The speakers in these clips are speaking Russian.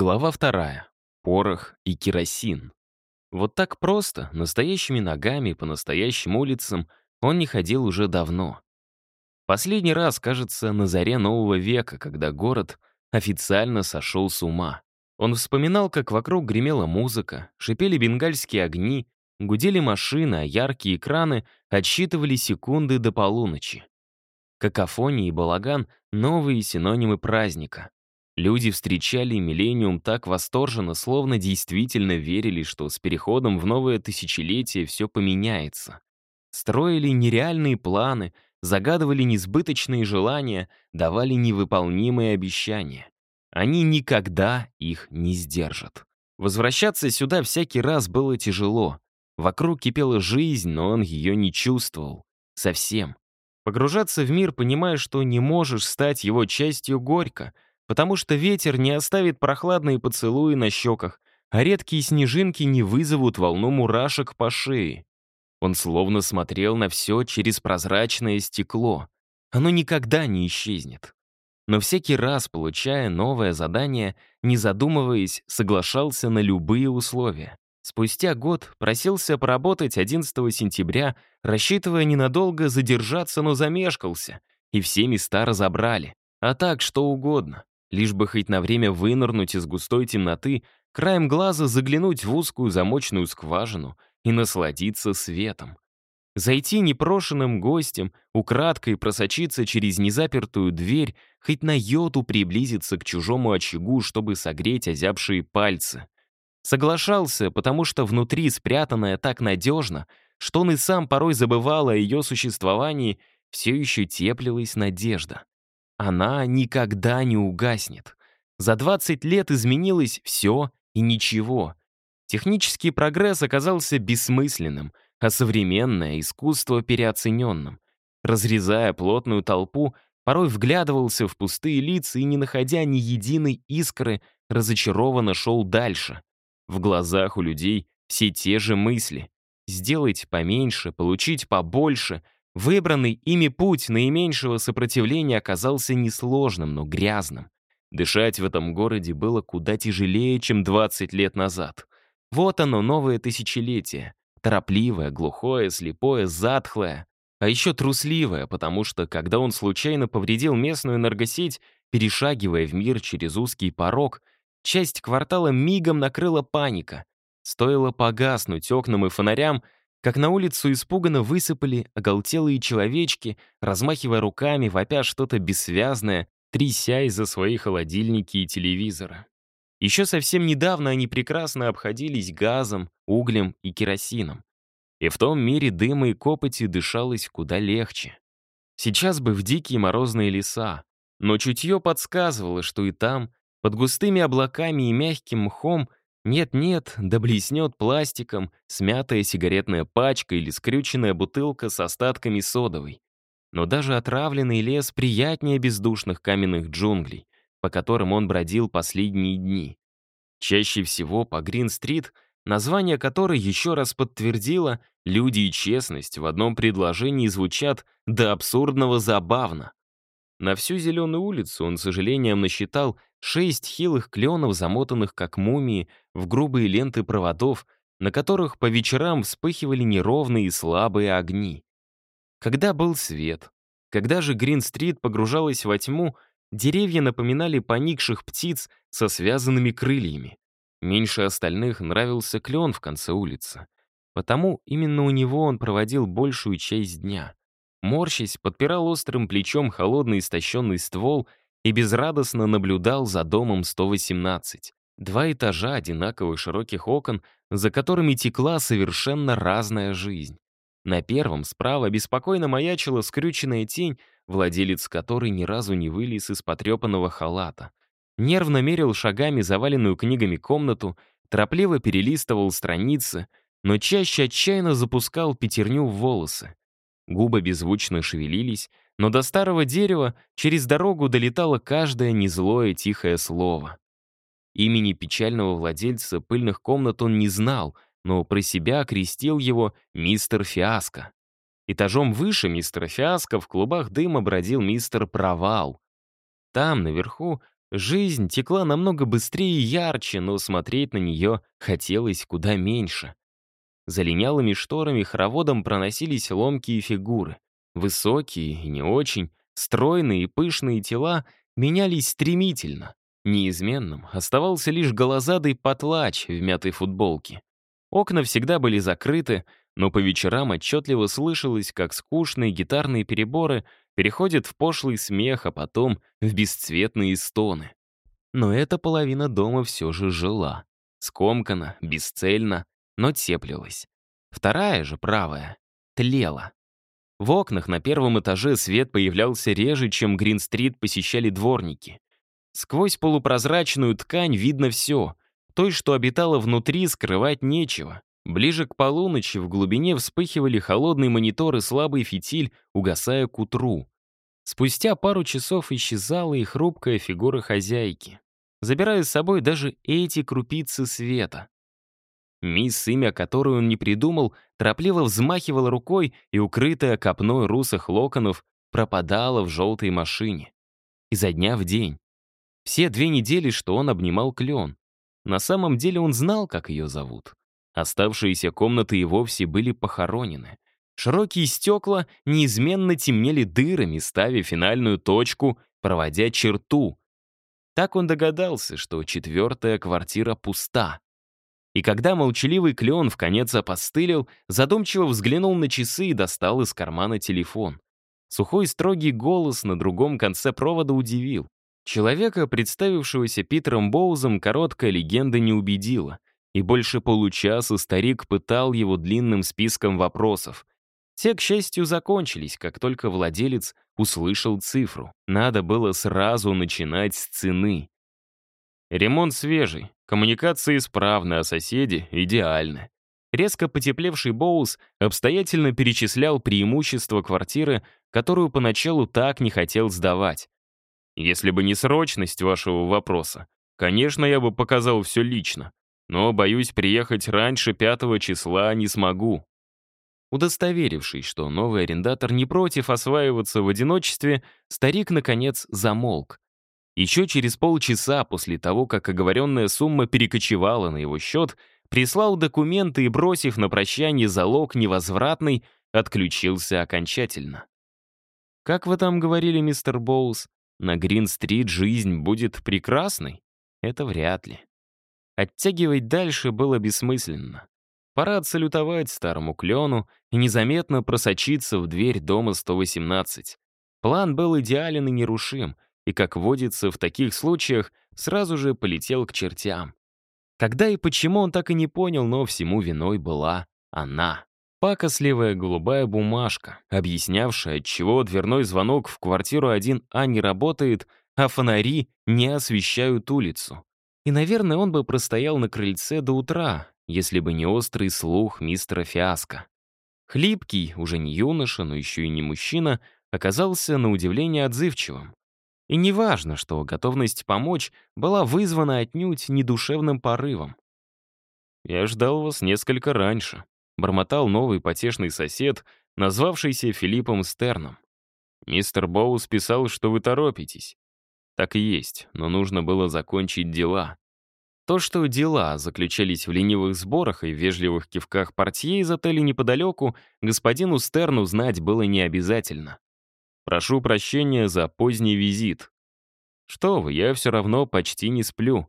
Глава вторая. Порох и керосин. Вот так просто, настоящими ногами по настоящим улицам он не ходил уже давно. Последний раз, кажется, на заре нового века, когда город официально сошел с ума. Он вспоминал, как вокруг гремела музыка, шипели бенгальские огни, гудели машины, а яркие экраны отсчитывали секунды до полуночи. Какофония и балаган — новые синонимы праздника. Люди встречали миллениум так восторженно, словно действительно верили, что с переходом в новое тысячелетие все поменяется. Строили нереальные планы, загадывали несбыточные желания, давали невыполнимые обещания. Они никогда их не сдержат. Возвращаться сюда всякий раз было тяжело. Вокруг кипела жизнь, но он ее не чувствовал. Совсем. Погружаться в мир, понимая, что не можешь стать его частью, горько — потому что ветер не оставит прохладные поцелуи на щеках, а редкие снежинки не вызовут волну мурашек по шее. Он словно смотрел на все через прозрачное стекло. Оно никогда не исчезнет. Но всякий раз, получая новое задание, не задумываясь, соглашался на любые условия. Спустя год просился поработать 11 сентября, рассчитывая ненадолго задержаться, но замешкался, и все места разобрали. А так, что угодно. Лишь бы хоть на время вынырнуть из густой темноты, краем глаза заглянуть в узкую замочную скважину и насладиться светом. Зайти непрошенным гостем, украдкой просочиться через незапертую дверь, хоть на йоту приблизиться к чужому очагу, чтобы согреть озябшие пальцы. Соглашался, потому что внутри спрятанная так надежно, что он и сам порой забывал о ее существовании, все еще теплилась надежда. Она никогда не угаснет. За 20 лет изменилось все и ничего. Технический прогресс оказался бессмысленным, а современное искусство переоцененным. Разрезая плотную толпу, порой вглядывался в пустые лица и, не находя ни единой искры, разочарованно шел дальше. В глазах у людей все те же мысли. Сделать поменьше, получить побольше — Выбранный ими путь наименьшего сопротивления оказался несложным, но грязным. Дышать в этом городе было куда тяжелее, чем 20 лет назад. Вот оно, новое тысячелетие. Торопливое, глухое, слепое, затхлое. А еще трусливое, потому что, когда он случайно повредил местную энергосеть, перешагивая в мир через узкий порог, часть квартала мигом накрыла паника. Стоило погаснуть окнам и фонарям — как на улицу испуганно высыпали оголтелые человечки, размахивая руками, вопя что-то бессвязное, тряся из-за свои холодильники и телевизора. Еще совсем недавно они прекрасно обходились газом, углем и керосином. И в том мире дыма и копоти дышалось куда легче. Сейчас бы в дикие морозные леса, но чутье подсказывало, что и там, под густыми облаками и мягким мхом, нет-нет, да блеснет пластиком смятая сигаретная пачка или скрюченная бутылка с остатками содовой. Но даже отравленный лес приятнее бездушных каменных джунглей, по которым он бродил последние дни. Чаще всего по Грин-стрит, название которой еще раз подтвердило, люди и честность в одном предложении звучат до абсурдного забавно. На всю Зеленую улицу он, сожалением, насчитал шесть хилых кленов, замотанных как мумии, в грубые ленты проводов, на которых по вечерам вспыхивали неровные и слабые огни. Когда был свет, когда же Грин-стрит погружалась во тьму, деревья напоминали поникших птиц со связанными крыльями. Меньше остальных нравился клен в конце улицы. Потому именно у него он проводил большую часть дня. Морщись, подпирал острым плечом холодный истощенный ствол и безрадостно наблюдал за домом 118. Два этажа одинаковых широких окон, за которыми текла совершенно разная жизнь. На первом справа беспокойно маячила скрюченная тень, владелец которой ни разу не вылез из потрепанного халата. Нервно мерил шагами заваленную книгами комнату, торопливо перелистывал страницы, но чаще отчаянно запускал пятерню в волосы. Губы беззвучно шевелились, но до старого дерева через дорогу долетало каждое незлое тихое слово. Имени печального владельца пыльных комнат он не знал, но про себя окрестил его мистер Фиаско. Этажом выше мистера Фиаско в клубах дыма бродил мистер Провал. Там, наверху, Жизнь текла намного быстрее и ярче, но смотреть на нее хотелось куда меньше. За линялыми шторами хороводом проносились ломкие фигуры. Высокие и не очень, стройные и пышные тела менялись стремительно. Неизменным оставался лишь голозадый потлач в мятой футболке. Окна всегда были закрыты, но по вечерам отчетливо слышалось, как скучные гитарные переборы переходят в пошлый смех, а потом в бесцветные стоны. Но эта половина дома все же жила. Скомкана, бесцельно, но теплилась. Вторая же, правая, тлела. В окнах на первом этаже свет появлялся реже, чем Грин-стрит посещали дворники. Сквозь полупрозрачную ткань видно все. Той, что обитала внутри, скрывать нечего. Ближе к полуночи в глубине вспыхивали холодные мониторы слабый фитиль, угасая к утру. Спустя пару часов исчезала и хрупкая фигура хозяйки, забирая с собой даже эти крупицы света. Мисс, имя которой он не придумал, торопливо взмахивала рукой и, укрытая копной русых локонов, пропадала в желтой машине. Изо дня в день. Все две недели, что он обнимал клен. На самом деле он знал, как ее зовут. Оставшиеся комнаты и вовсе были похоронены. Широкие стекла неизменно темнели дырами, ставя финальную точку, проводя черту. Так он догадался, что четвертая квартира пуста. И когда молчаливый клен в конец опостылил, задумчиво взглянул на часы и достал из кармана телефон. Сухой строгий голос на другом конце провода удивил. Человека, представившегося Питером Боузом, короткая легенда не убедила, и больше получаса старик пытал его длинным списком вопросов. Те, к счастью, закончились, как только владелец услышал цифру. Надо было сразу начинать с цены. Ремонт свежий, коммуникации исправны, а соседи идеальны. Резко потеплевший Боус обстоятельно перечислял преимущества квартиры, которую поначалу так не хотел сдавать. Если бы не срочность вашего вопроса, конечно, я бы показал все лично, но, боюсь, приехать раньше пятого числа не смогу. Удостоверившись, что новый арендатор не против осваиваться в одиночестве, старик, наконец, замолк. Еще через полчаса после того, как оговоренная сумма перекочевала на его счет, прислал документы и, бросив на прощание залог невозвратный, отключился окончательно. Как вы там говорили, мистер Боус, на Грин-стрит жизнь будет прекрасной? Это вряд ли. Оттягивать дальше было бессмысленно. Пора отсалютовать старому клену и незаметно просочиться в дверь дома 118. План был идеален и нерушим — и, как водится в таких случаях, сразу же полетел к чертям. Когда и почему он так и не понял, но всему виной была она. Пакосливая голубая бумажка, объяснявшая, отчего дверной звонок в квартиру 1А не работает, а фонари не освещают улицу. И, наверное, он бы простоял на крыльце до утра, если бы не острый слух мистера Фиаско. Хлипкий, уже не юноша, но еще и не мужчина, оказался на удивление отзывчивым. И неважно, что готовность помочь была вызвана отнюдь недушевным порывом. «Я ждал вас несколько раньше», — бормотал новый потешный сосед, назвавшийся Филиппом Стерном. «Мистер Боус писал, что вы торопитесь. Так и есть, но нужно было закончить дела». То, что дела заключались в ленивых сборах и вежливых кивках портье из отеля неподалеку, господину Стерну знать было не обязательно. Прошу прощения за поздний визит. Что вы, я все равно почти не сплю.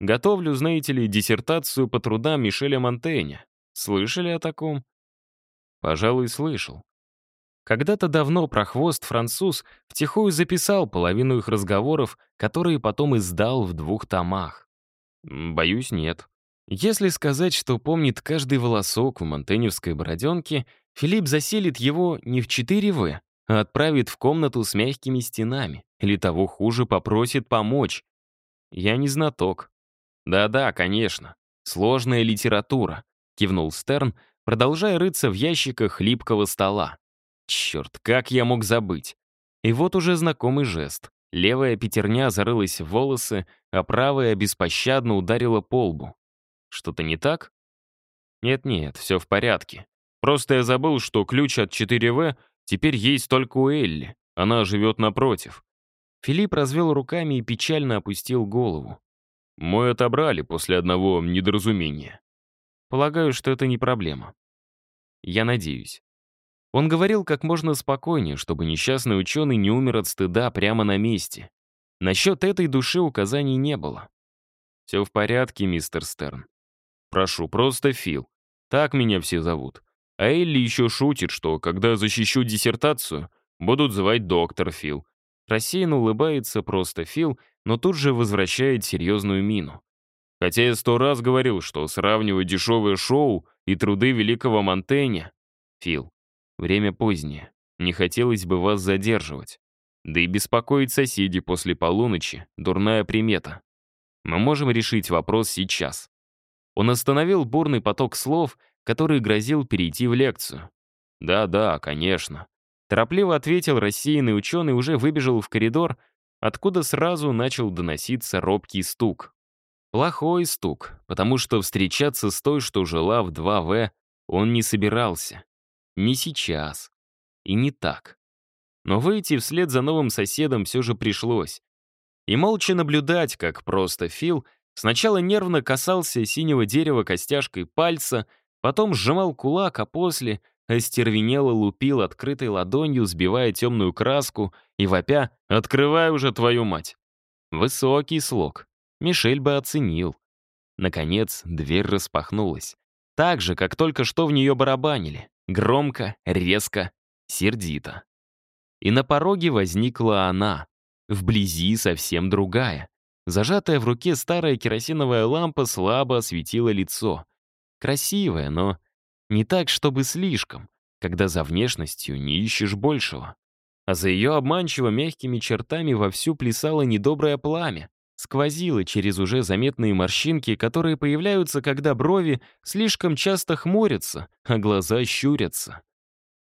Готовлю, знаете ли, диссертацию по трудам Мишеля Монтейня. Слышали о таком? Пожалуй, слышал. Когда-то давно прохвост-француз втихую записал половину их разговоров, которые потом издал в двух томах. Боюсь, нет. Если сказать, что помнит каждый волосок в монтеневской бороденке, Филипп заселит его не в 4В, а отправит в комнату с мягкими стенами, или того хуже попросит помочь. Я не знаток. Да-да, конечно. Сложная литература, кивнул Стерн, продолжая рыться в ящиках хлипкого стола. Черт, как я мог забыть? И вот уже знакомый жест. Левая пятерня зарылась в волосы, а правая беспощадно ударила по лбу. Что-то не так? Нет-нет, все в порядке. Просто я забыл, что ключ от 4В Теперь есть только у Элли, она живет напротив. Филипп развел руками и печально опустил голову. «Мой отобрали после одного недоразумения». Полагаю, что это не проблема. Я надеюсь. Он говорил как можно спокойнее, чтобы несчастный ученый не умер от стыда прямо на месте. Насчет этой души указаний не было. «Все в порядке, мистер Стерн. Прошу, просто Фил. Так меня все зовут. А Элли еще шутит, что, когда защищу диссертацию, будут звать доктор Фил. Рассеянно улыбается просто Фил, но тут же возвращает серьезную мину. Хотя я сто раз говорил, что сравнивать дешевое шоу и труды великого Монтэня... Фил, время позднее. Не хотелось бы вас задерживать. Да и беспокоить соседей после полуночи — дурная примета. Мы можем решить вопрос сейчас. Он остановил бурный поток слов, который грозил перейти в лекцию. «Да-да, конечно». Торопливо ответил рассеянный ученый, уже выбежал в коридор, откуда сразу начал доноситься робкий стук. Плохой стук, потому что встречаться с той, что жила в 2В, он не собирался. Не сейчас. И не так. Но выйти вслед за новым соседом все же пришлось. И молча наблюдать, как просто Фил сначала нервно касался синего дерева костяшкой пальца, потом сжимал кулак, а после остервенело лупил открытой ладонью, сбивая темную краску и вопя «Открывай уже твою мать!». Высокий слог. Мишель бы оценил. Наконец, дверь распахнулась. Так же, как только что в нее барабанили. Громко, резко, сердито. И на пороге возникла она. Вблизи совсем другая. Зажатая в руке старая керосиновая лампа слабо осветила лицо. Красивая, но не так, чтобы слишком, когда за внешностью не ищешь большего. А за ее обманчиво мягкими чертами вовсю плясало недоброе пламя, сквозило через уже заметные морщинки, которые появляются, когда брови слишком часто хмурятся, а глаза щурятся.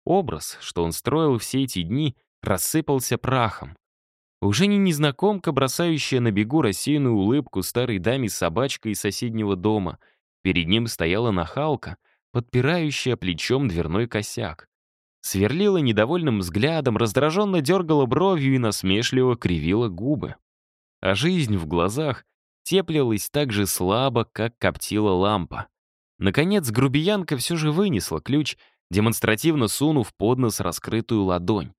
Образ, что он строил все эти дни, рассыпался прахом. Уже не незнакомка, бросающая на бегу рассеянную улыбку старой даме с собачкой из соседнего дома. Перед ним стояла нахалка, подпирающая плечом дверной косяк. Сверлила недовольным взглядом, раздраженно дергала бровью и насмешливо кривила губы. А жизнь в глазах теплилась так же слабо, как коптила лампа. Наконец, грубиянка все же вынесла ключ, демонстративно сунув под нос раскрытую ладонь.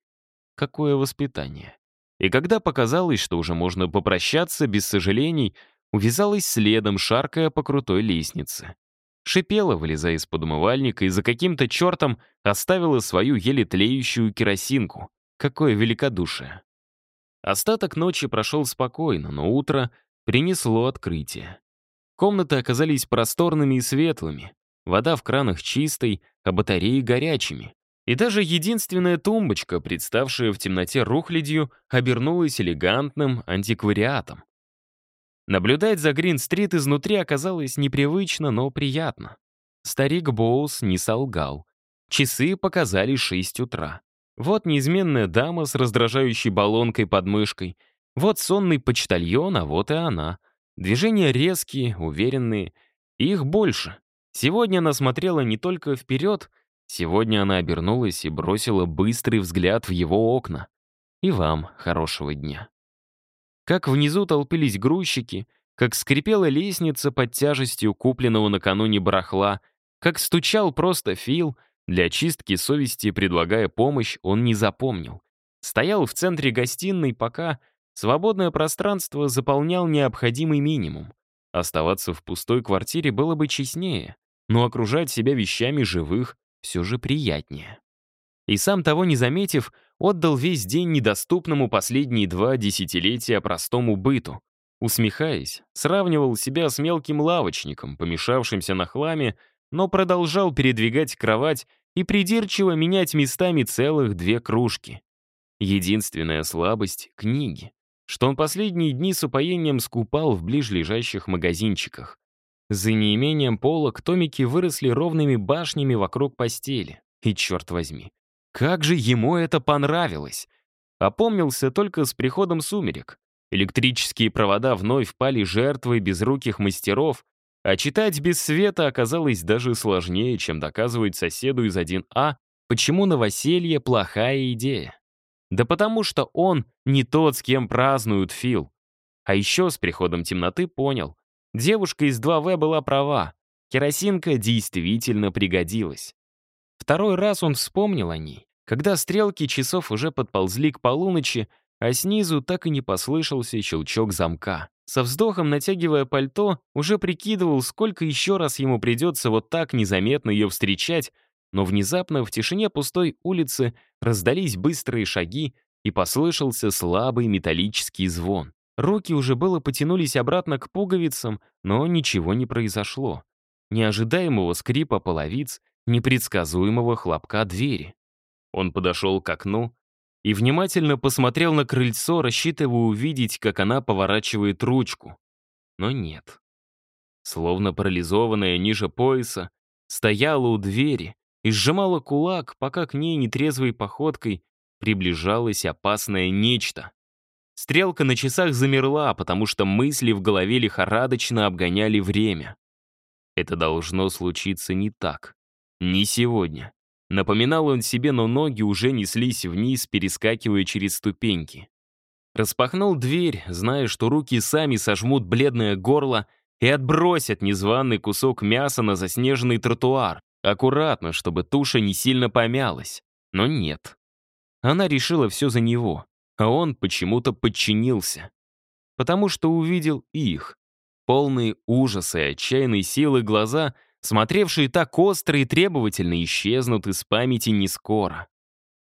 Какое воспитание. И когда показалось, что уже можно попрощаться без сожалений, увязалась следом, шаркая по крутой лестнице. Шипела, вылезая из-под умывальника, и за каким-то чертом оставила свою еле тлеющую керосинку. Какое великодушие. Остаток ночи прошел спокойно, но утро принесло открытие. Комнаты оказались просторными и светлыми, вода в кранах чистой, а батареи горячими. И даже единственная тумбочка, представшая в темноте рухлядью, обернулась элегантным антиквариатом. Наблюдать за Грин-стрит изнутри оказалось непривычно, но приятно. Старик Боус не солгал. Часы показали 6 утра. Вот неизменная дама с раздражающей баллонкой под мышкой. Вот сонный почтальон, а вот и она. Движения резкие, уверенные. их больше. Сегодня она смотрела не только вперед, сегодня она обернулась и бросила быстрый взгляд в его окна. И вам хорошего дня. Как внизу толпились грузчики, как скрипела лестница под тяжестью купленного накануне барахла, как стучал просто Фил, для очистки совести предлагая помощь, он не запомнил. Стоял в центре гостиной, пока свободное пространство заполнял необходимый минимум. Оставаться в пустой квартире было бы честнее, но окружать себя вещами живых все же приятнее. И сам того не заметив, отдал весь день недоступному последние два десятилетия простому быту. Усмехаясь, сравнивал себя с мелким лавочником, помешавшимся на хламе, но продолжал передвигать кровать и придирчиво менять местами целых две кружки. Единственная слабость — книги, что он последние дни с упоением скупал в ближлежащих магазинчиках. За неимением полок томики выросли ровными башнями вокруг постели. И черт возьми, как же ему это понравилось! Опомнился только с приходом сумерек. Электрические провода вновь пали жертвой безруких мастеров, а читать без света оказалось даже сложнее, чем доказывать соседу из 1А, почему новоселье — плохая идея. Да потому что он не тот, с кем празднуют Фил. А еще с приходом темноты понял. Девушка из 2В была права. Керосинка действительно пригодилась. Второй раз он вспомнил о ней, когда стрелки часов уже подползли к полуночи, а снизу так и не послышался щелчок замка. Со вздохом, натягивая пальто, уже прикидывал, сколько еще раз ему придется вот так незаметно ее встречать, но внезапно в тишине пустой улицы раздались быстрые шаги и послышался слабый металлический звон. Руки уже было потянулись обратно к пуговицам, но ничего не произошло. Неожидаемого скрипа половиц, непредсказуемого хлопка двери. Он подошел к окну и внимательно посмотрел на крыльцо, рассчитывая увидеть, как она поворачивает ручку. Но нет. Словно парализованная ниже пояса, стояла у двери и сжимала кулак, пока к ней нетрезвой походкой приближалось опасное нечто. Стрелка на часах замерла, потому что мысли в голове лихорадочно обгоняли время. Это должно случиться не так. Не сегодня. Напоминал он себе, но ноги уже неслись вниз, перескакивая через ступеньки. Распахнул дверь, зная, что руки сами сожмут бледное горло и отбросят незваный кусок мяса на заснеженный тротуар. Аккуратно, чтобы туша не сильно помялась. Но нет. Она решила все за него, а он почему-то подчинился. Потому что увидел их. Полные ужаса и отчаянной силы глаза — смотревшие так остро и требовательно, исчезнут из памяти не скоро.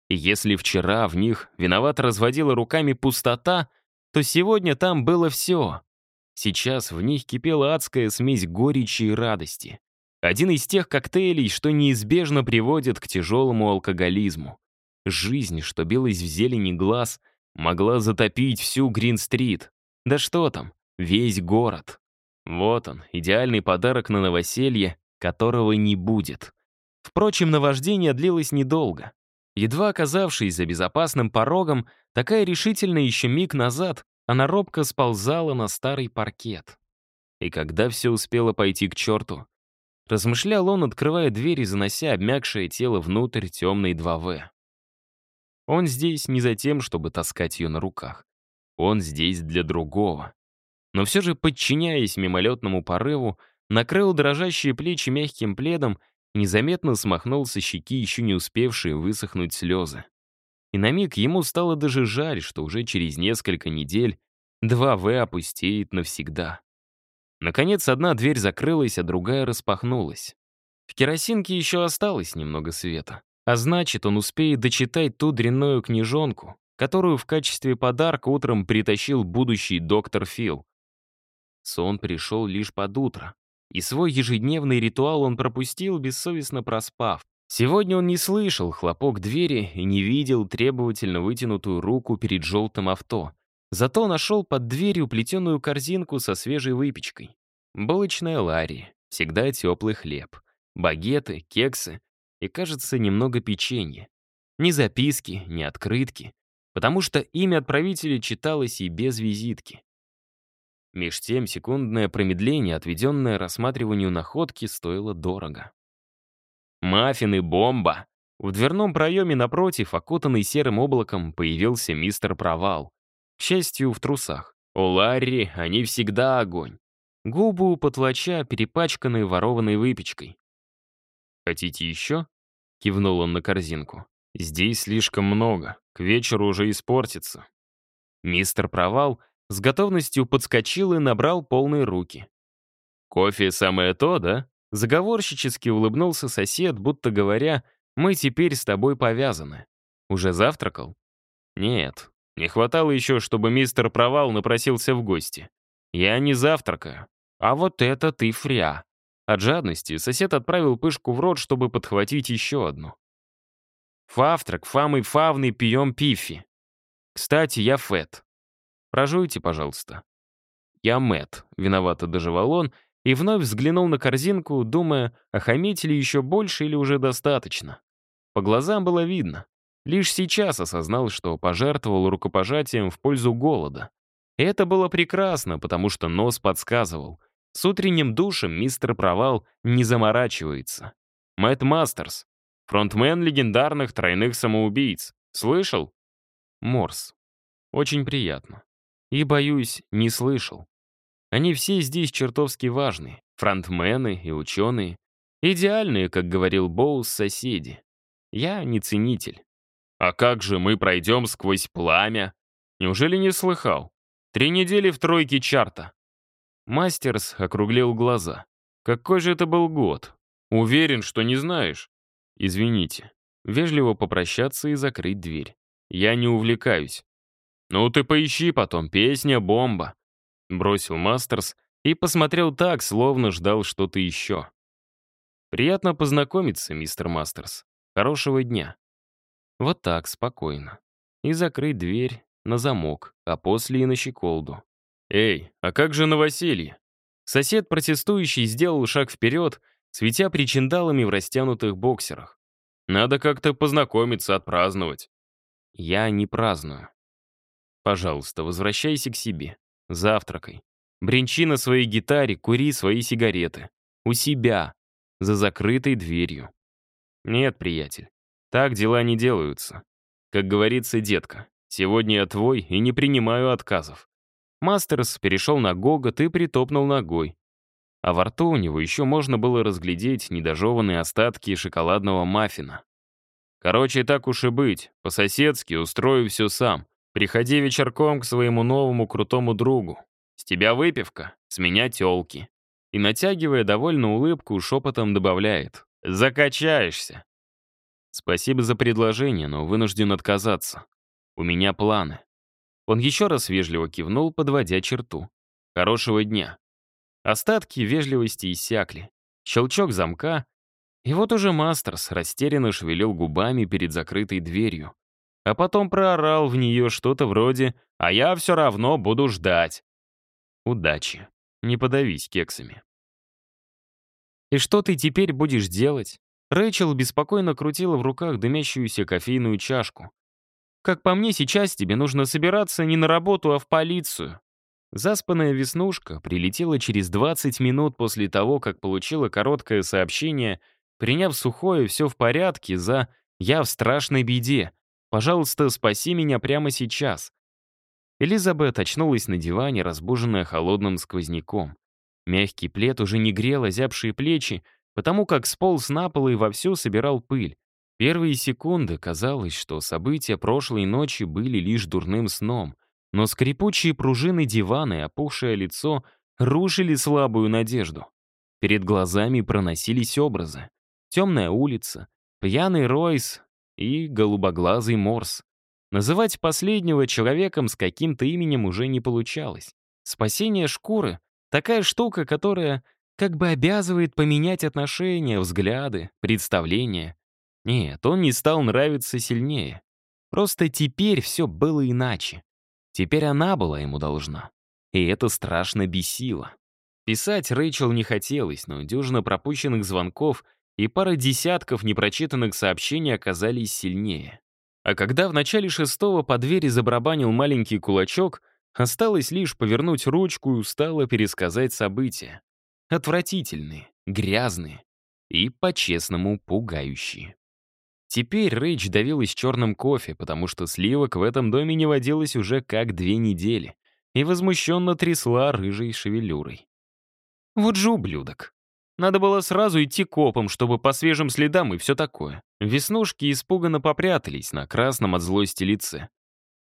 И если вчера в них виновато разводила руками пустота, то сегодня там было все. Сейчас в них кипела адская смесь горечи и радости. Один из тех коктейлей, что неизбежно приводит к тяжелому алкоголизму. Жизнь, что билась в зелени глаз, могла затопить всю Грин-стрит. Да что там, весь город. Вот он, идеальный подарок на новоселье, которого не будет. Впрочем, наваждение длилось недолго. Едва оказавшись за безопасным порогом, такая решительная еще миг назад, она робко сползала на старый паркет. И когда все успело пойти к черту, размышлял он, открывая дверь и занося обмякшее тело внутрь темной 2В. Он здесь не за тем, чтобы таскать ее на руках. Он здесь для другого но все же, подчиняясь мимолетному порыву, накрыл дрожащие плечи мягким пледом и незаметно смахнул со щеки еще не успевшие высохнуть слезы. И на миг ему стало даже жаль, что уже через несколько недель 2В опустеет навсегда. Наконец, одна дверь закрылась, а другая распахнулась. В керосинке еще осталось немного света, а значит, он успеет дочитать ту дрянную книжонку, которую в качестве подарка утром притащил будущий доктор Фил. Сон пришел лишь под утро. И свой ежедневный ритуал он пропустил, бессовестно проспав. Сегодня он не слышал хлопок двери и не видел требовательно вытянутую руку перед желтым авто. Зато нашел под дверью плетеную корзинку со свежей выпечкой. Булочная Ларри, всегда теплый хлеб, багеты, кексы и, кажется, немного печенья. Ни записки, ни открытки, потому что имя отправителя читалось и без визитки. Меж тем секундное промедление, отведенное рассматриванию находки, стоило дорого. Маффины, бомба! В дверном проеме напротив, окутанный серым облаком, появился мистер Провал. К счастью, в трусах. У Ларри они всегда огонь. Губы у потлача, перепачканные ворованной выпечкой. «Хотите еще?» — кивнул он на корзинку. «Здесь слишком много. К вечеру уже испортится». Мистер Провал с готовностью подскочил и набрал полные руки. «Кофе самое то, да?» Заговорщически улыбнулся сосед, будто говоря, «Мы теперь с тобой повязаны. Уже завтракал?» «Нет, не хватало еще, чтобы мистер Провал напросился в гости. Я не завтракаю. А вот это ты фря». От жадности сосед отправил пышку в рот, чтобы подхватить еще одну. «Фавтрак, фамый фавный пьем пифи. Кстати, я Фэт. Прожуйте, пожалуйста». «Я Мэт», — виновато доживал он, и вновь взглянул на корзинку, думая, охамить ли еще больше или уже достаточно. По глазам было видно. Лишь сейчас осознал, что пожертвовал рукопожатием в пользу голода. Это было прекрасно, потому что нос подсказывал. С утренним душем мистер Провал не заморачивается. Мэтт Мастерс, фронтмен легендарных тройных самоубийц. Слышал? Морс. Очень приятно. И, боюсь, не слышал. Они все здесь чертовски важны. Фронтмены и ученые. Идеальные, как говорил Боус, соседи. Я не ценитель. А как же мы пройдем сквозь пламя? Неужели не слыхал? Три недели в тройке чарта. Мастерс округлил глаза. Какой же это был год? Уверен, что не знаешь. Извините. Вежливо попрощаться и закрыть дверь. Я не увлекаюсь. Ну ты поищи потом, песня бомба. Бросил Мастерс и посмотрел так, словно ждал что-то еще. «Приятно познакомиться, мистер Мастерс. Хорошего дня». Вот так, спокойно. И закрыть дверь на замок, а после и на щеколду. «Эй, а как же новоселье?» Сосед протестующий сделал шаг вперед, светя причиндалами в растянутых боксерах. «Надо как-то познакомиться, отпраздновать». «Я не праздную. Пожалуйста, возвращайся к себе. Завтракай. Бренчи на своей гитаре, кури свои сигареты. У себя. За закрытой дверью. Нет, приятель, так дела не делаются. Как говорится, детка, сегодня я твой и не принимаю отказов. Мастерс перешел на гогот и притопнул ногой. А во рту у него еще можно было разглядеть недожеванные остатки шоколадного маффина. Короче, так уж и быть, по-соседски устрою все сам. Приходи вечерком к своему новому крутому другу. С тебя выпивка, с меня тёлки. И, натягивая довольно улыбку, шепотом добавляет. Закачаешься. Спасибо за предложение, но вынужден отказаться. У меня планы. Он еще раз вежливо кивнул, подводя черту. Хорошего дня. Остатки вежливости иссякли. Щелчок замка, и вот уже Мастерс растерянно шевелил губами перед закрытой дверью а потом проорал в нее что-то вроде «А я все равно буду ждать». Удачи. Не подавись кексами. «И что ты теперь будешь делать?» Рэйчел беспокойно крутила в руках дымящуюся кофейную чашку. «Как по мне, сейчас тебе нужно собираться не на работу, а в полицию». Заспанная Веснушка прилетела через 20 минут после того, как получила короткое сообщение, приняв сухое «все в порядке» за «я в страшной беде», Пожалуйста, спаси меня прямо сейчас». Элизабет очнулась на диване, разбуженная холодным сквозняком. Мягкий плед уже не грел озябшие плечи, потому как сполз на пол и вовсю собирал пыль. Первые секунды казалось, что события прошлой ночи были лишь дурным сном, но скрипучие пружины дивана и опухшее лицо рушили слабую надежду. Перед глазами проносились образы. Темная улица, пьяный Ройс, и голубоглазый Морс. Называть последнего человеком с каким-то именем уже не получалось. Спасение шкуры — такая штука, которая как бы обязывает поменять отношения, взгляды, представления. Нет, он не стал нравиться сильнее. Просто теперь все было иначе. Теперь она была ему должна. И это страшно бесило. Писать Рэйчел не хотелось, но дюжина пропущенных звонков — и пара десятков непрочитанных сообщений оказались сильнее. А когда в начале шестого по двери забарабанил маленький кулачок, осталось лишь повернуть ручку и устало пересказать события. Отвратительные, грязные и, по-честному, пугающие. Теперь Рэйч давилась черным кофе, потому что сливок в этом доме не водилось уже как две недели, и возмущенно трясла рыжей шевелюрой. Вот же ублюдок. Надо было сразу идти копом, чтобы по свежим следам и все такое. Веснушки испуганно попрятались на красном от злости лице.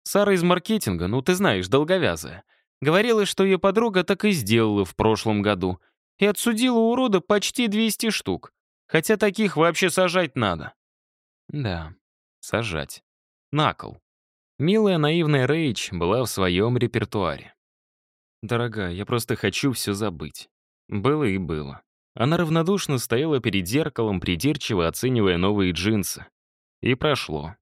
Сара из маркетинга, ну ты знаешь, долговязая, говорила, что ее подруга так и сделала в прошлом году и отсудила урода почти 200 штук, хотя таких вообще сажать надо. Да, сажать. Накол. Милая наивная Рейч была в своем репертуаре. «Дорогая, я просто хочу все забыть. Было и было. Она равнодушно стояла перед зеркалом, придирчиво оценивая новые джинсы. И прошло.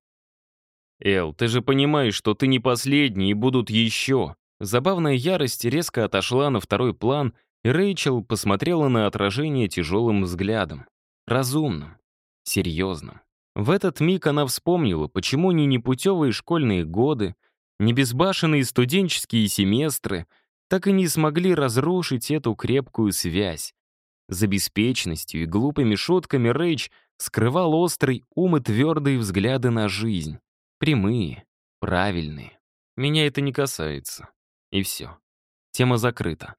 «Эл, ты же понимаешь, что ты не последний, и будут еще». Забавная ярость резко отошла на второй план, и Рэйчел посмотрела на отражение тяжелым взглядом. Разумным, серьезным. В этот миг она вспомнила, почему ни непутевые школьные годы, ни безбашенные студенческие семестры так и не смогли разрушить эту крепкую связь, за беспечностью и глупыми шутками Рэйч скрывал острый ум и твердые взгляды на жизнь. Прямые, правильные. Меня это не касается. И все. Тема закрыта.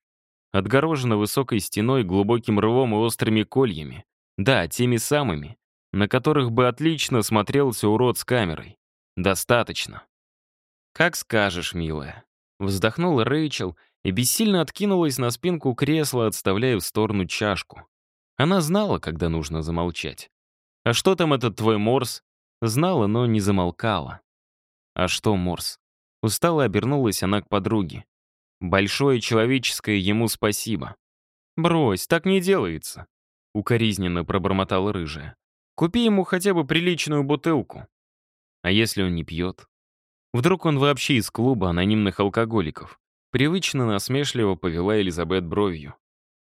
Отгорожена высокой стеной, глубоким рвом и острыми кольями. Да, теми самыми, на которых бы отлично смотрелся урод с камерой. Достаточно. «Как скажешь, милая». Вздохнула Рэйчел и бессильно откинулась на спинку кресла, отставляя в сторону чашку. Она знала, когда нужно замолчать. «А что там этот твой Морс?» Знала, но не замолкала. «А что, Морс?» Устало обернулась она к подруге. «Большое человеческое ему спасибо». «Брось, так не делается», — укоризненно пробормотала рыжая. «Купи ему хотя бы приличную бутылку». «А если он не пьет?» Вдруг он вообще из клуба анонимных алкоголиков. Привычно насмешливо повела Элизабет бровью.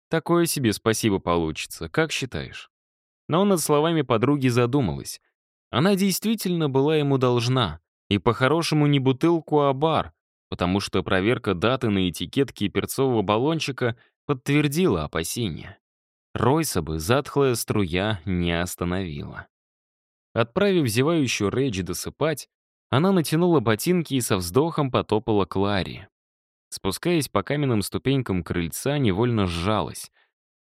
Такое себе спасибо получится, как считаешь? Но над словами подруги задумалась. Она действительно была ему должна. И по-хорошему не бутылку, а бар, потому что проверка даты на этикетке перцового баллончика подтвердила опасения. Ройса бы затхлая струя не остановила. Отправив зевающую Рэйджи досыпать, она натянула ботинки и со вздохом потопала к. Спускаясь по каменным ступенькам крыльца, невольно сжалась.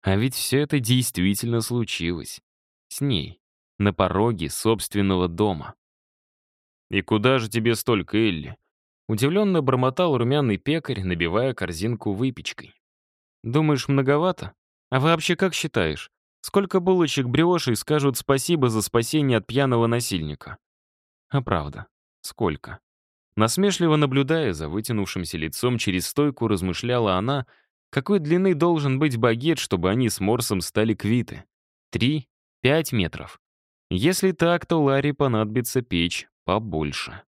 А ведь все это действительно случилось. С ней. На пороге собственного дома. «И куда же тебе столько, Элли?» Удивленно бормотал румяный пекарь, набивая корзинку выпечкой. «Думаешь, многовато? А вообще как считаешь? Сколько булочек брешей скажут спасибо за спасение от пьяного насильника?» А правда, Сколько? Насмешливо наблюдая за вытянувшимся лицом через стойку, размышляла она, какой длины должен быть багет, чтобы они с Морсом стали квиты. Три? Пять метров. Если так, то Ларри понадобится печь побольше.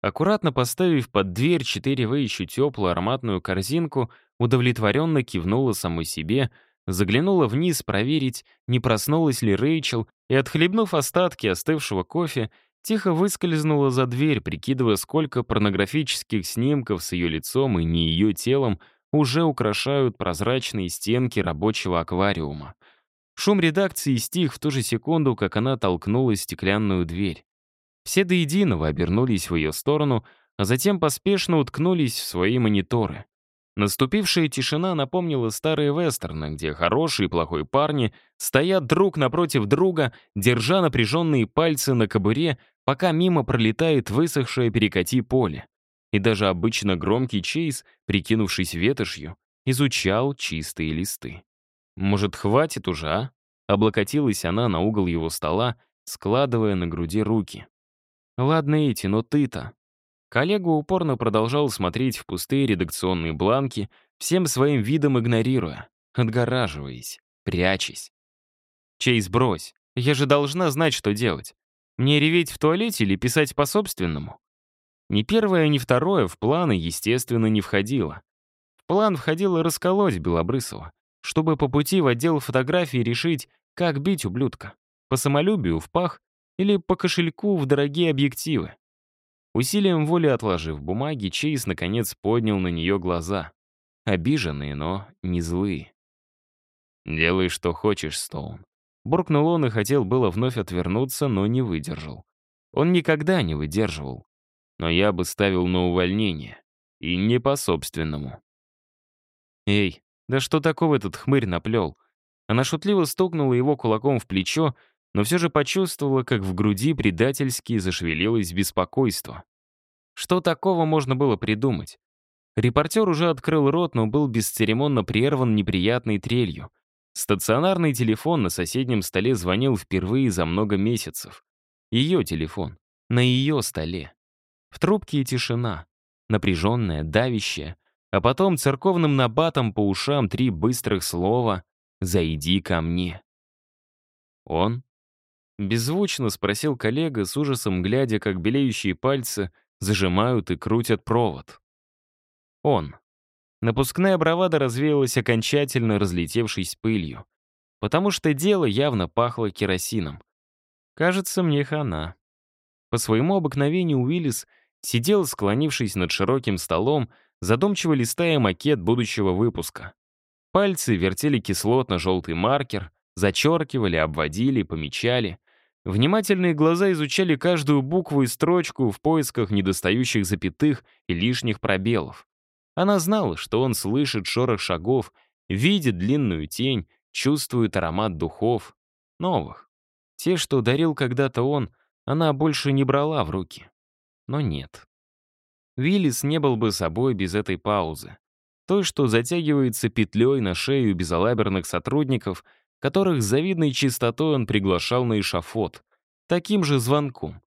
Аккуратно поставив под дверь 4В еще теплую ароматную корзинку, удовлетворенно кивнула самой себе, заглянула вниз проверить, не проснулась ли Рэйчел, и, отхлебнув остатки остывшего кофе, Тихо выскользнула за дверь, прикидывая, сколько порнографических снимков с ее лицом и не ее телом уже украшают прозрачные стенки рабочего аквариума. Шум редакции стих в ту же секунду, как она толкнула стеклянную дверь. Все до единого обернулись в ее сторону, а затем поспешно уткнулись в свои мониторы. Наступившая тишина напомнила старые вестерны, где хорошие и плохой парни стоят друг напротив друга, держа напряженные пальцы на кобуре, пока мимо пролетает высохшее перекати поле. И даже обычно громкий Чейз, прикинувшись ветошью, изучал чистые листы. «Может, хватит уже, а?» Облокотилась она на угол его стола, складывая на груди руки. «Ладно, эти, но ты-то...» Коллега упорно продолжал смотреть в пустые редакционные бланки, всем своим видом игнорируя, отгораживаясь, прячась. «Чейз, брось. Я же должна знать, что делать. Мне реветь в туалете или писать по-собственному?» Ни первое, ни второе в планы, естественно, не входило. В план входило расколоть Белобрысова, чтобы по пути в отдел фотографии решить, как бить ублюдка. По самолюбию в пах или по кошельку в дорогие объективы. Усилием воли отложив бумаги, Чейз наконец поднял на нее глаза. Обиженные, но не злые. «Делай, что хочешь, Стоун». Буркнул он и хотел было вновь отвернуться, но не выдержал. Он никогда не выдерживал. Но я бы ставил на увольнение. И не по-собственному. «Эй, да что такого этот хмырь наплел?» Она шутливо стукнула его кулаком в плечо, но все же почувствовала, как в груди предательски зашевелилось беспокойство. Что такого можно было придумать? Репортер уже открыл рот, но был бесцеремонно прерван неприятной трелью. Стационарный телефон на соседнем столе звонил впервые за много месяцев. Ее телефон. На ее столе. В трубке тишина. Напряженная, давящая. А потом церковным набатом по ушам три быстрых слова «Зайди ко мне». Он Беззвучно спросил коллега, с ужасом глядя, как белеющие пальцы зажимают и крутят провод. Он. Напускная бравада развеялась окончательно, разлетевшись пылью. Потому что дело явно пахло керосином. Кажется, мне хана. По своему обыкновению Уиллис сидел, склонившись над широким столом, задумчиво листая макет будущего выпуска. Пальцы вертели кислотно-желтый маркер, зачеркивали, обводили, помечали — Внимательные глаза изучали каждую букву и строчку в поисках недостающих запятых и лишних пробелов. Она знала, что он слышит шорох шагов, видит длинную тень, чувствует аромат духов. Новых. Те, что дарил когда-то он, она больше не брала в руки. Но нет. Виллис не был бы собой без этой паузы. Той, что затягивается петлей на шею безалаберных сотрудников, которых завидной чистотой он приглашал на эшафот. Таким же звонком.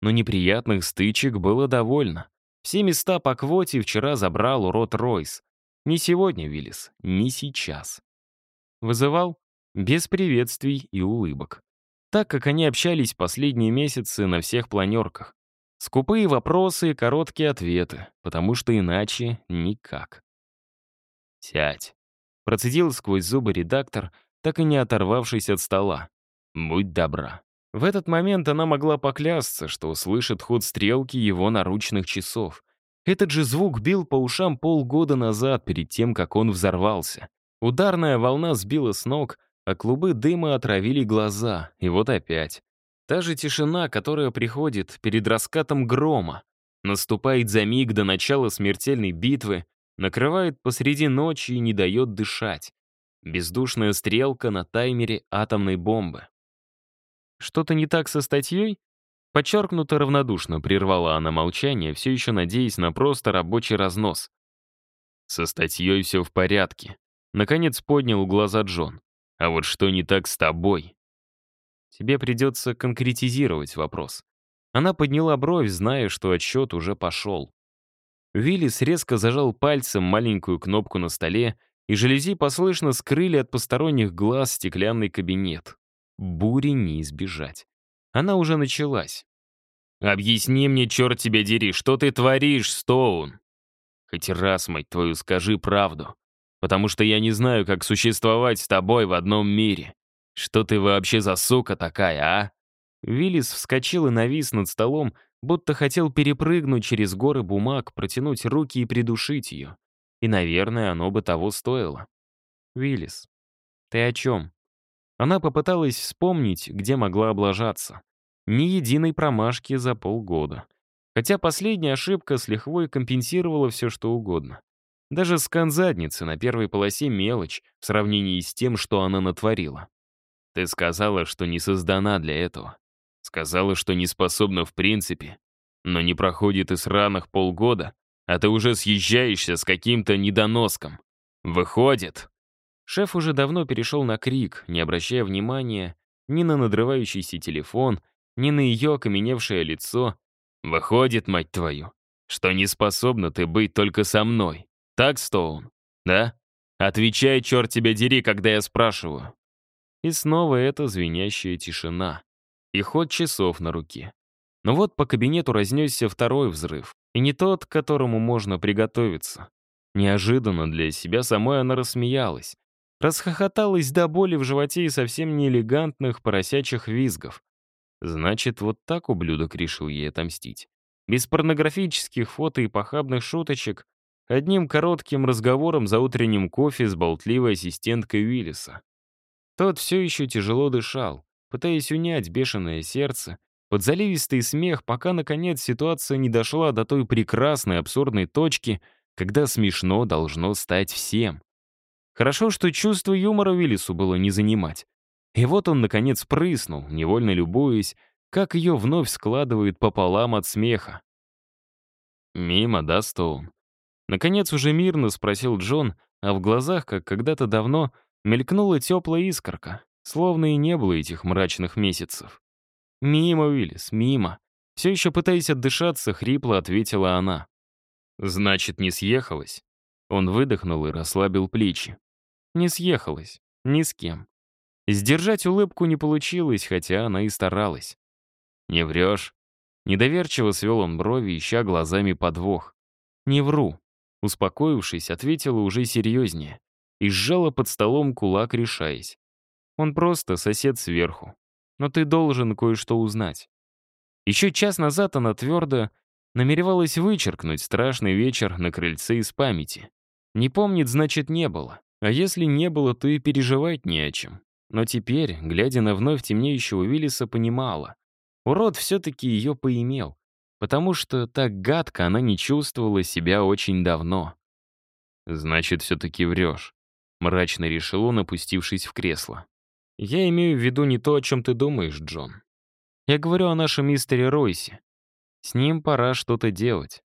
Но неприятных стычек было довольно. Все места по квоте вчера забрал урод Ройс. Не сегодня, Виллис, не сейчас. Вызывал? Без приветствий и улыбок. Так как они общались последние месяцы на всех планерках. Скупые вопросы и короткие ответы, потому что иначе никак. «Сядь», — процедил сквозь зубы редактор, так и не оторвавшись от стола. «Будь добра». В этот момент она могла поклясться, что услышит ход стрелки его наручных часов. Этот же звук бил по ушам полгода назад, перед тем, как он взорвался. Ударная волна сбила с ног, а клубы дыма отравили глаза, и вот опять. Та же тишина, которая приходит перед раскатом грома, наступает за миг до начала смертельной битвы, накрывает посреди ночи и не дает дышать. Бездушная стрелка на таймере атомной бомбы. Что-то не так со статьей? Подчеркнуто равнодушно прервала она молчание, все еще надеясь на просто рабочий разнос. Со статьей все в порядке. Наконец поднял глаза Джон. А вот что не так с тобой? Тебе придется конкретизировать вопрос. Она подняла бровь, зная, что отсчет уже пошел. Виллис резко зажал пальцем маленькую кнопку на столе, и желези послышно скрыли от посторонних глаз стеклянный кабинет. Бури не избежать. Она уже началась. «Объясни мне, черт тебя дери, что ты творишь, Стоун?» «Хоть раз, мать твою, скажи правду. Потому что я не знаю, как существовать с тобой в одном мире. «Что ты вообще за сука такая, а?» Виллис вскочил и навис над столом, будто хотел перепрыгнуть через горы бумаг, протянуть руки и придушить ее. И, наверное, оно бы того стоило. «Виллис, ты о чем?» Она попыталась вспомнить, где могла облажаться. Ни единой промашки за полгода. Хотя последняя ошибка с лихвой компенсировала все, что угодно. Даже скан задницы на первой полосе мелочь в сравнении с тем, что она натворила. Ты сказала, что не создана для этого. Сказала, что не способна в принципе. Но не проходит и сраных полгода, а ты уже съезжаешься с каким-то недоноском. Выходит. Шеф уже давно перешел на крик, не обращая внимания ни на надрывающийся телефон, ни на ее окаменевшее лицо. Выходит, мать твою, что не способна ты быть только со мной. Так, Стоун? Да? Отвечай, черт тебя дери, когда я спрашиваю. И снова эта звенящая тишина. И ход часов на руке. Но вот по кабинету разнесся второй взрыв. И не тот, к которому можно приготовиться. Неожиданно для себя самой она рассмеялась. Расхохоталась до боли в животе и совсем неэлегантных поросячьих визгов. Значит, вот так ублюдок решил ей отомстить. Без порнографических фото и похабных шуточек, одним коротким разговором за утренним кофе с болтливой ассистенткой Уиллиса. Тот все еще тяжело дышал, пытаясь унять бешеное сердце, под заливистый смех, пока, наконец, ситуация не дошла до той прекрасной абсурдной точки, когда смешно должно стать всем. Хорошо, что чувство юмора Уиллису было не занимать. И вот он, наконец, прыснул, невольно любуясь, как ее вновь складывает пополам от смеха. «Мимо, да, Стоун?» Наконец уже мирно спросил Джон, а в глазах, как когда-то давно, Мелькнула теплая искорка, словно и не было этих мрачных месяцев. «Мимо, Уиллис, мимо». Все еще пытаясь отдышаться, хрипло ответила она. «Значит, не съехалась?» Он выдохнул и расслабил плечи. «Не съехалась. Ни с кем». Сдержать улыбку не получилось, хотя она и старалась. «Не врешь?» Недоверчиво свел он брови, ища глазами подвох. «Не вру», — успокоившись, ответила уже серьезнее и сжала под столом кулак, решаясь. Он просто сосед сверху. Но ты должен кое-что узнать. Еще час назад она твердо намеревалась вычеркнуть страшный вечер на крыльце из памяти. Не помнит, значит, не было. А если не было, то и переживать не о чем. Но теперь, глядя на вновь темнеющего Уиллиса, понимала. Урод все-таки ее поимел, потому что так гадко она не чувствовала себя очень давно. «Значит, все-таки врешь», — мрачно решил он, опустившись в кресло. «Я имею в виду не то, о чем ты думаешь, Джон. Я говорю о нашем мистере Ройсе. С ним пора что-то делать».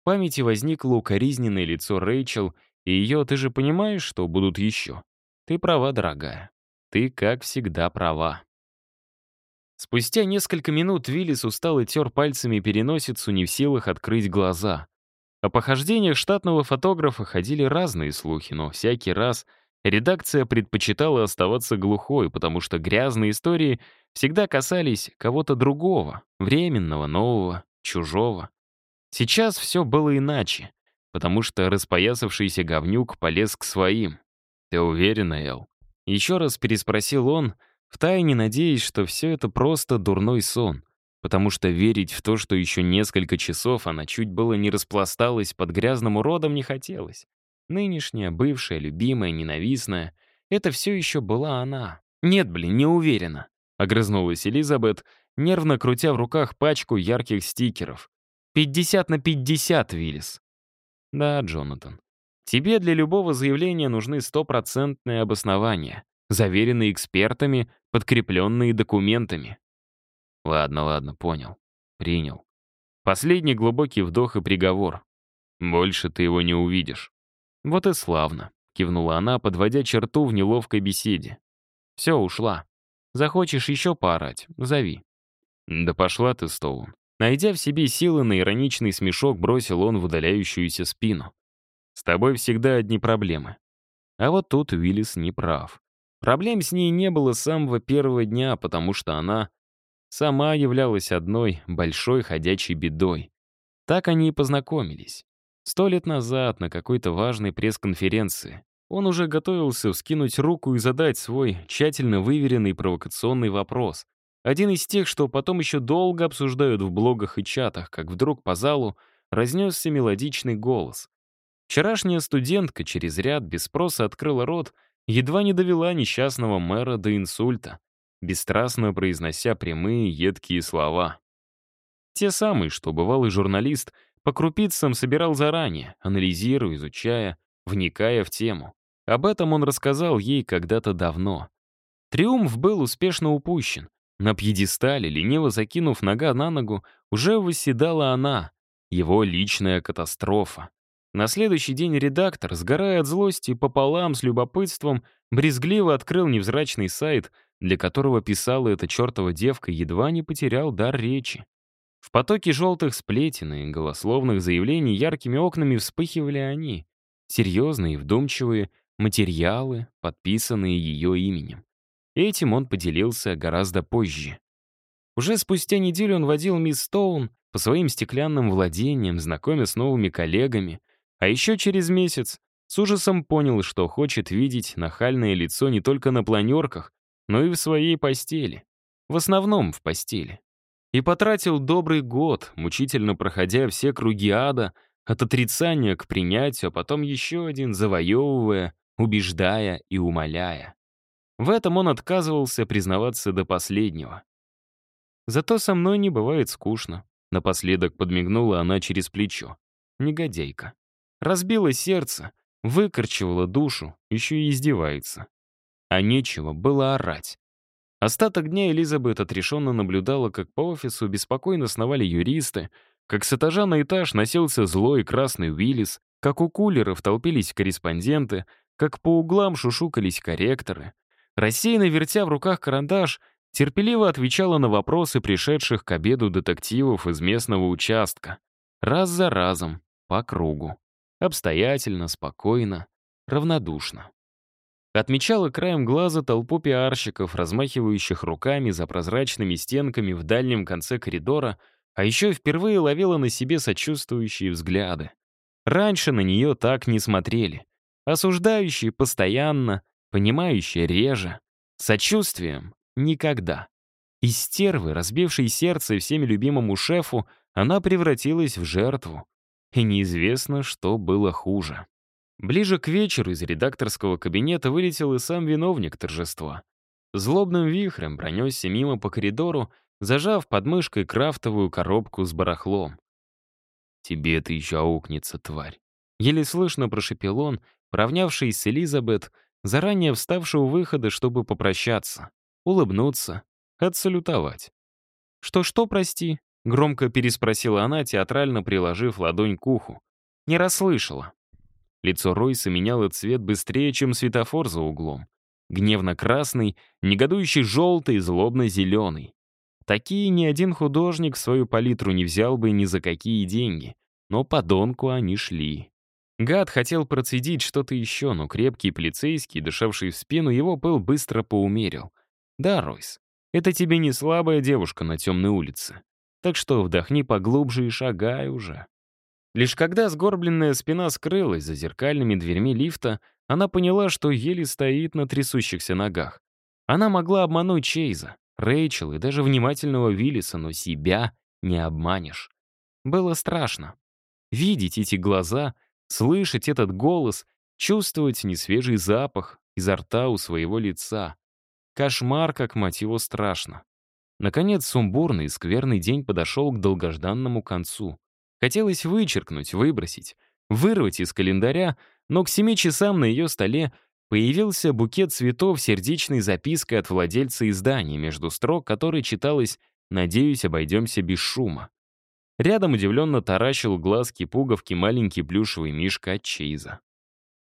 В памяти возникло укоризненное лицо Рэйчел, и ее «ты же понимаешь, что будут еще?» «Ты права, дорогая. Ты, как всегда, права». Спустя несколько минут Виллис устал и тер пальцами переносицу, не в силах открыть глаза. О похождениях штатного фотографа ходили разные слухи, но всякий раз редакция предпочитала оставаться глухой, потому что грязные истории всегда касались кого-то другого, временного, нового, чужого. Сейчас все было иначе, потому что распоясавшийся говнюк полез к своим. «Ты уверена, Эл?» Еще раз переспросил он, втайне надеясь, что все это просто дурной сон потому что верить в то, что еще несколько часов она чуть было не распласталась под грязным уродом, не хотелось. Нынешняя, бывшая, любимая, ненавистная — это все еще была она. «Нет, блин, не уверена», — огрызнулась Элизабет, нервно крутя в руках пачку ярких стикеров. «Пятьдесят на пятьдесят, Виллис». «Да, Джонатан. Тебе для любого заявления нужны стопроцентные обоснования, заверенные экспертами, подкрепленные документами. Ладно, ладно, понял. Принял. Последний глубокий вдох и приговор. Больше ты его не увидишь. Вот и славно, кивнула она, подводя черту в неловкой беседе. Все, ушла. Захочешь еще поорать, зови. Да пошла ты, Стоун. Найдя в себе силы на ироничный смешок, бросил он в удаляющуюся спину. С тобой всегда одни проблемы. А вот тут Уиллис не прав. Проблем с ней не было с самого первого дня, потому что она сама являлась одной большой ходячей бедой. Так они и познакомились. Сто лет назад на какой-то важной пресс-конференции он уже готовился вскинуть руку и задать свой тщательно выверенный провокационный вопрос. Один из тех, что потом еще долго обсуждают в блогах и чатах, как вдруг по залу разнесся мелодичный голос. Вчерашняя студентка через ряд без спроса открыла рот, едва не довела несчастного мэра до инсульта бесстрастно произнося прямые едкие слова. Те самые, что бывалый журналист по крупицам собирал заранее, анализируя, изучая, вникая в тему. Об этом он рассказал ей когда-то давно. Триумф был успешно упущен. На пьедестале, лениво закинув нога на ногу, уже восседала она, его личная катастрофа. На следующий день редактор, сгорая от злости пополам с любопытством, брезгливо открыл невзрачный сайт — для которого писала эта чертова девка, едва не потерял дар речи. В потоке желтых сплетен и голословных заявлений яркими окнами вспыхивали они, серьезные вдумчивые материалы, подписанные ее именем. Этим он поделился гораздо позже. Уже спустя неделю он водил мисс Стоун по своим стеклянным владениям, знакомя с новыми коллегами, а еще через месяц с ужасом понял, что хочет видеть нахальное лицо не только на планерках, но и в своей постели. В основном в постели. И потратил добрый год, мучительно проходя все круги ада, от отрицания к принятию, а потом еще один, завоевывая, убеждая и умоляя. В этом он отказывался признаваться до последнего. Зато со мной не бывает скучно. Напоследок подмигнула она через плечо. Негодяйка. Разбила сердце, выкорчевала душу, еще и издевается а нечего было орать. Остаток дня Элизабет отрешенно наблюдала, как по офису беспокойно сновали юристы, как с этажа на этаж носился злой красный Уиллис, как у кулеров толпились корреспонденты, как по углам шушукались корректоры. Рассеянно вертя в руках карандаш, терпеливо отвечала на вопросы пришедших к обеду детективов из местного участка. Раз за разом, по кругу. Обстоятельно, спокойно, равнодушно. Отмечала краем глаза толпу пиарщиков, размахивающих руками за прозрачными стенками в дальнем конце коридора, а еще впервые ловила на себе сочувствующие взгляды. Раньше на нее так не смотрели. Осуждающие постоянно, понимающие реже. Сочувствием — никогда. Из стервы, разбившей сердце всеми любимому шефу, она превратилась в жертву. И неизвестно, что было хуже. Ближе к вечеру из редакторского кабинета вылетел и сам виновник торжества. злобным вихрем пронесся мимо по коридору, зажав под мышкой крафтовую коробку с барахлом. «Тебе это еще аукнется, тварь!» Еле слышно прошепел он, поравнявшись с Элизабет, заранее вставший у выхода, чтобы попрощаться, улыбнуться, отсалютовать. «Что-что, прости?» — громко переспросила она, театрально приложив ладонь к уху. «Не расслышала». Лицо Ройса меняло цвет быстрее, чем светофор за углом. Гневно-красный, негодующий желтый, злобно-зеленый. Такие ни один художник свою палитру не взял бы ни за какие деньги. Но подонку они шли. Гад хотел процедить что-то еще, но крепкий полицейский, дышавший в спину, его пыл быстро поумерил. «Да, Ройс, это тебе не слабая девушка на темной улице. Так что вдохни поглубже и шагай уже». Лишь когда сгорбленная спина скрылась за зеркальными дверьми лифта, она поняла, что еле стоит на трясущихся ногах. Она могла обмануть Чейза, Рэйчел и даже внимательного Виллиса, но себя не обманешь. Было страшно. Видеть эти глаза, слышать этот голос, чувствовать несвежий запах изо рта у своего лица. Кошмар, как мать его, страшно. Наконец, сумбурный и скверный день подошел к долгожданному концу. Хотелось вычеркнуть, выбросить, вырвать из календаря, но к семи часам на ее столе появился букет цветов сердечной запиской от владельца издания, между строк которой читалось «Надеюсь, обойдемся без шума». Рядом удивленно таращил глазки-пуговки маленький плюшевый мишка от Чейза.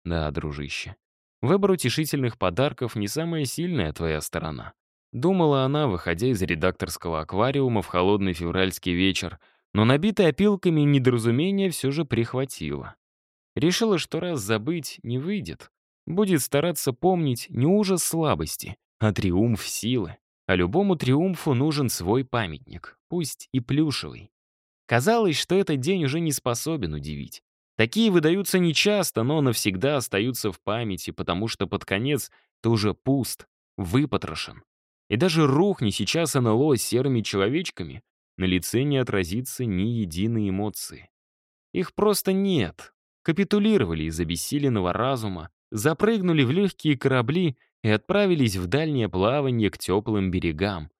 «Да, дружище, выбор утешительных подарков не самая сильная твоя сторона», думала она, выходя из редакторского аквариума в холодный февральский вечер — но набитое опилками недоразумение все же прихватило. Решила, что раз забыть не выйдет, будет стараться помнить не ужас слабости, а триумф силы. А любому триумфу нужен свой памятник, пусть и плюшевый. Казалось, что этот день уже не способен удивить. Такие выдаются нечасто, но навсегда остаются в памяти, потому что под конец ты уже пуст, выпотрошен. И даже рухни сейчас НЛО серыми человечками, на лице не отразится ни единой эмоции. Их просто нет. Капитулировали из обессиленного разума, запрыгнули в легкие корабли и отправились в дальнее плавание к теплым берегам.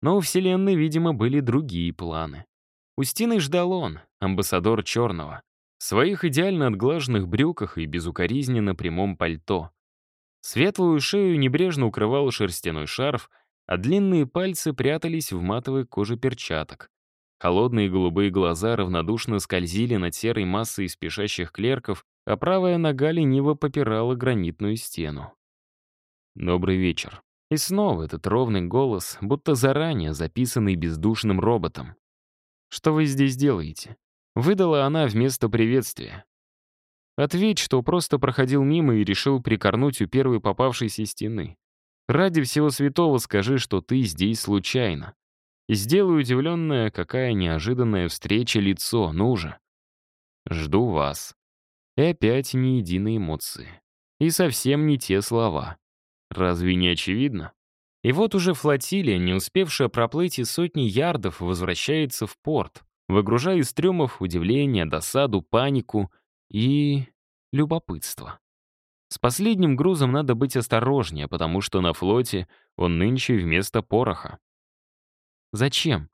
Но у Вселенной, видимо, были другие планы. Устиной ждал он, амбассадор Черного, в своих идеально отглаженных брюках и безукоризненно прямом пальто. Светлую шею небрежно укрывал шерстяной шарф — а длинные пальцы прятались в матовой коже перчаток. Холодные голубые глаза равнодушно скользили над серой массой спешащих клерков, а правая нога лениво попирала гранитную стену. «Добрый вечер». И снова этот ровный голос, будто заранее записанный бездушным роботом. «Что вы здесь делаете?» Выдала она вместо приветствия. Ответь, что просто проходил мимо и решил прикорнуть у первой попавшейся стены. Ради всего святого скажи, что ты здесь случайно. И сделай удивленное, какая неожиданная встреча лицо, ну же. Жду вас. И опять ни единой эмоции. И совсем не те слова. Разве не очевидно? И вот уже флотилия, не успевшая проплыть и сотни ярдов, возвращается в порт, выгружая из трюмов удивление, досаду, панику и любопытство. С последним грузом надо быть осторожнее, потому что на флоте он нынче вместо пороха. Зачем?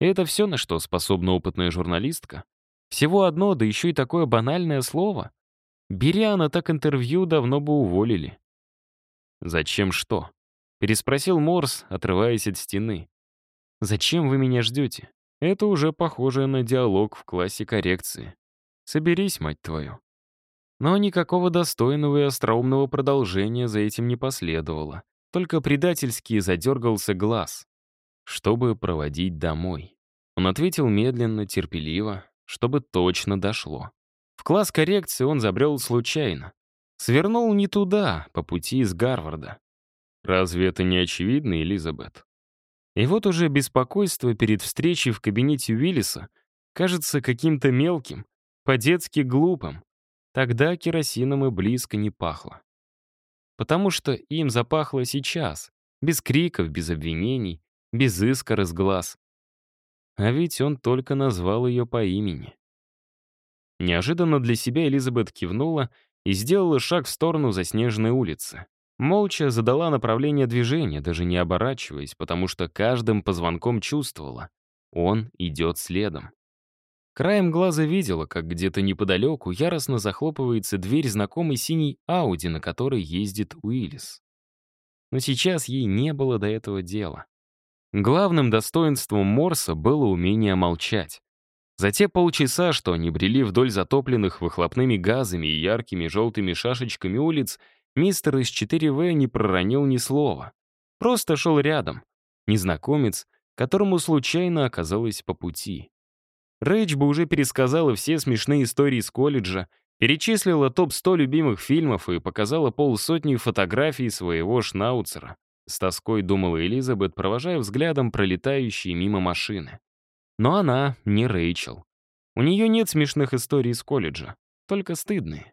это все, на что способна опытная журналистка? Всего одно, да еще и такое банальное слово? Беря она так интервью, давно бы уволили. «Зачем что?» — переспросил Морс, отрываясь от стены. «Зачем вы меня ждете?» Это уже похоже на диалог в классе коррекции. «Соберись, мать твою». Но никакого достойного и остроумного продолжения за этим не последовало. Только предательски задергался глаз, чтобы проводить домой. Он ответил медленно, терпеливо, чтобы точно дошло. В класс коррекции он забрел случайно. Свернул не туда, по пути из Гарварда. Разве это не очевидно, Элизабет? И вот уже беспокойство перед встречей в кабинете Уиллиса кажется каким-то мелким, по-детски глупым, Тогда керосином и близко не пахло. Потому что им запахло сейчас, без криков, без обвинений, без искр из глаз. А ведь он только назвал ее по имени. Неожиданно для себя Элизабет кивнула и сделала шаг в сторону заснеженной улицы. Молча задала направление движения, даже не оборачиваясь, потому что каждым позвонком чувствовала. Он идет следом. Краем глаза видела, как где-то неподалеку яростно захлопывается дверь знакомой синей Ауди, на которой ездит Уиллис. Но сейчас ей не было до этого дела. Главным достоинством Морса было умение молчать. За те полчаса, что они брели вдоль затопленных выхлопными газами и яркими желтыми шашечками улиц, мистер из 4В не проронил ни слова. Просто шел рядом. Незнакомец, которому случайно оказалось по пути. Рэйч бы уже пересказала все смешные истории из колледжа, перечислила топ-100 любимых фильмов и показала полсотни фотографий своего шнауцера. С тоской думала Элизабет, провожая взглядом пролетающие мимо машины. Но она не Рэйчел. У нее нет смешных историй из колледжа, только стыдные.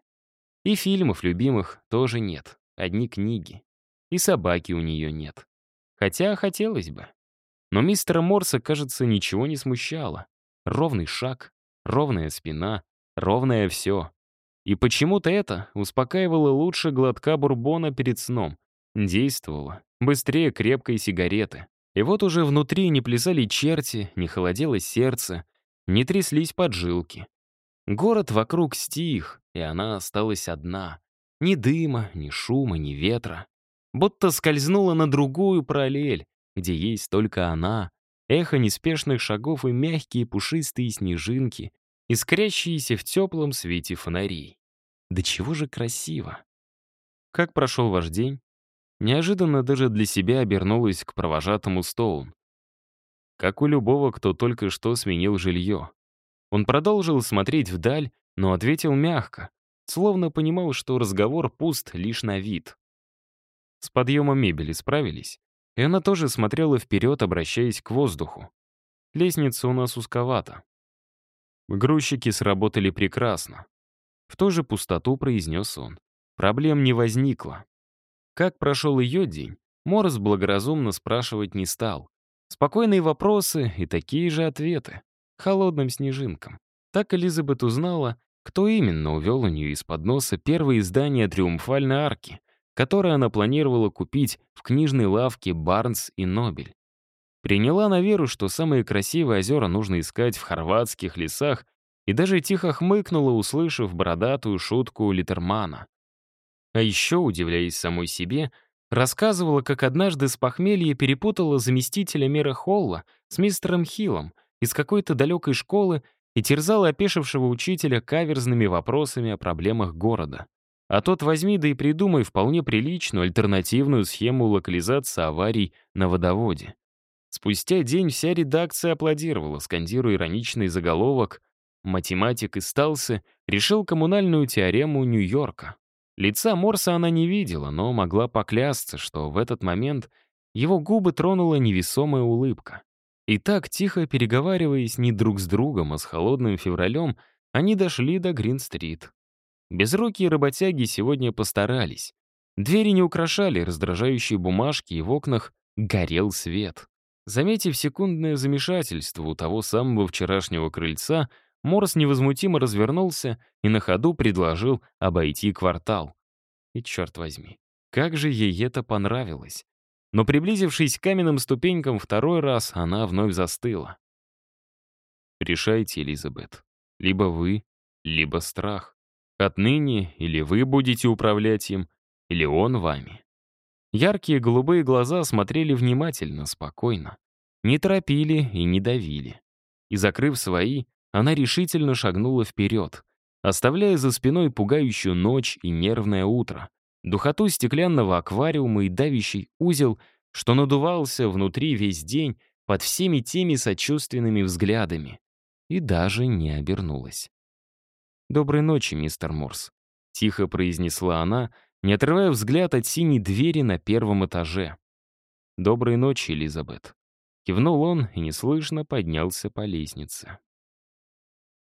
И фильмов любимых тоже нет, одни книги. И собаки у нее нет. Хотя хотелось бы. Но мистера Морса, кажется, ничего не смущало. Ровный шаг, ровная спина, ровное все. И почему-то это успокаивало лучше глотка бурбона перед сном. Действовало быстрее крепкой сигареты. И вот уже внутри не плясали черти, не холодело сердце, не тряслись поджилки. Город вокруг стих, и она осталась одна. Ни дыма, ни шума, ни ветра. Будто скользнула на другую параллель, где есть только она, эхо неспешных шагов и мягкие пушистые снежинки, искрящиеся в теплом свете фонарей. Да чего же красиво! Как прошел ваш день? Неожиданно даже для себя обернулась к провожатому Стоун. Как у любого, кто только что сменил жилье. Он продолжил смотреть вдаль, но ответил мягко, словно понимал, что разговор пуст лишь на вид. С подъемом мебели справились? И она тоже смотрела вперед, обращаясь к воздуху. Лестница у нас узковата. Грузчики сработали прекрасно. В ту же пустоту произнес он. Проблем не возникло. Как прошел ее день, Морс благоразумно спрашивать не стал. Спокойные вопросы и такие же ответы. Холодным снежинкам. Так Элизабет узнала, кто именно увел у нее из-под носа первое издание «Триумфальной арки», которое она планировала купить в книжной лавке «Барнс и Нобель». Приняла на веру, что самые красивые озера нужно искать в хорватских лесах, и даже тихо хмыкнула, услышав бородатую шутку Литермана. А еще, удивляясь самой себе, рассказывала, как однажды с похмелья перепутала заместителя мэра Холла с мистером Хиллом из какой-то далекой школы и терзала опешившего учителя каверзными вопросами о проблемах города. А тот возьми да и придумай вполне приличную альтернативную схему локализации аварий на водоводе. Спустя день вся редакция аплодировала, скандируя ироничный заголовок «Математик из Талсы решил коммунальную теорему Нью-Йорка». Лица Морса она не видела, но могла поклясться, что в этот момент его губы тронула невесомая улыбка. И так, тихо переговариваясь не друг с другом, а с холодным февралем, они дошли до Грин-стрит. Безрукие работяги сегодня постарались. Двери не украшали раздражающие бумажки, и в окнах горел свет. Заметив секундное замешательство у того самого вчерашнего крыльца, Морс невозмутимо развернулся и на ходу предложил обойти квартал. И черт возьми, как же ей это понравилось. Но приблизившись к каменным ступенькам второй раз, она вновь застыла. Решайте, Элизабет. Либо вы, либо страх. Отныне или вы будете управлять им, или он вами. Яркие голубые глаза смотрели внимательно, спокойно. Не торопили и не давили. И, закрыв свои, она решительно шагнула вперед, оставляя за спиной пугающую ночь и нервное утро, духоту стеклянного аквариума и давящий узел, что надувался внутри весь день под всеми теми сочувственными взглядами, и даже не обернулась. «Доброй ночи, мистер Морс», — тихо произнесла она, не отрывая взгляд от синей двери на первом этаже. «Доброй ночи, Элизабет». Кивнул он и неслышно поднялся по лестнице.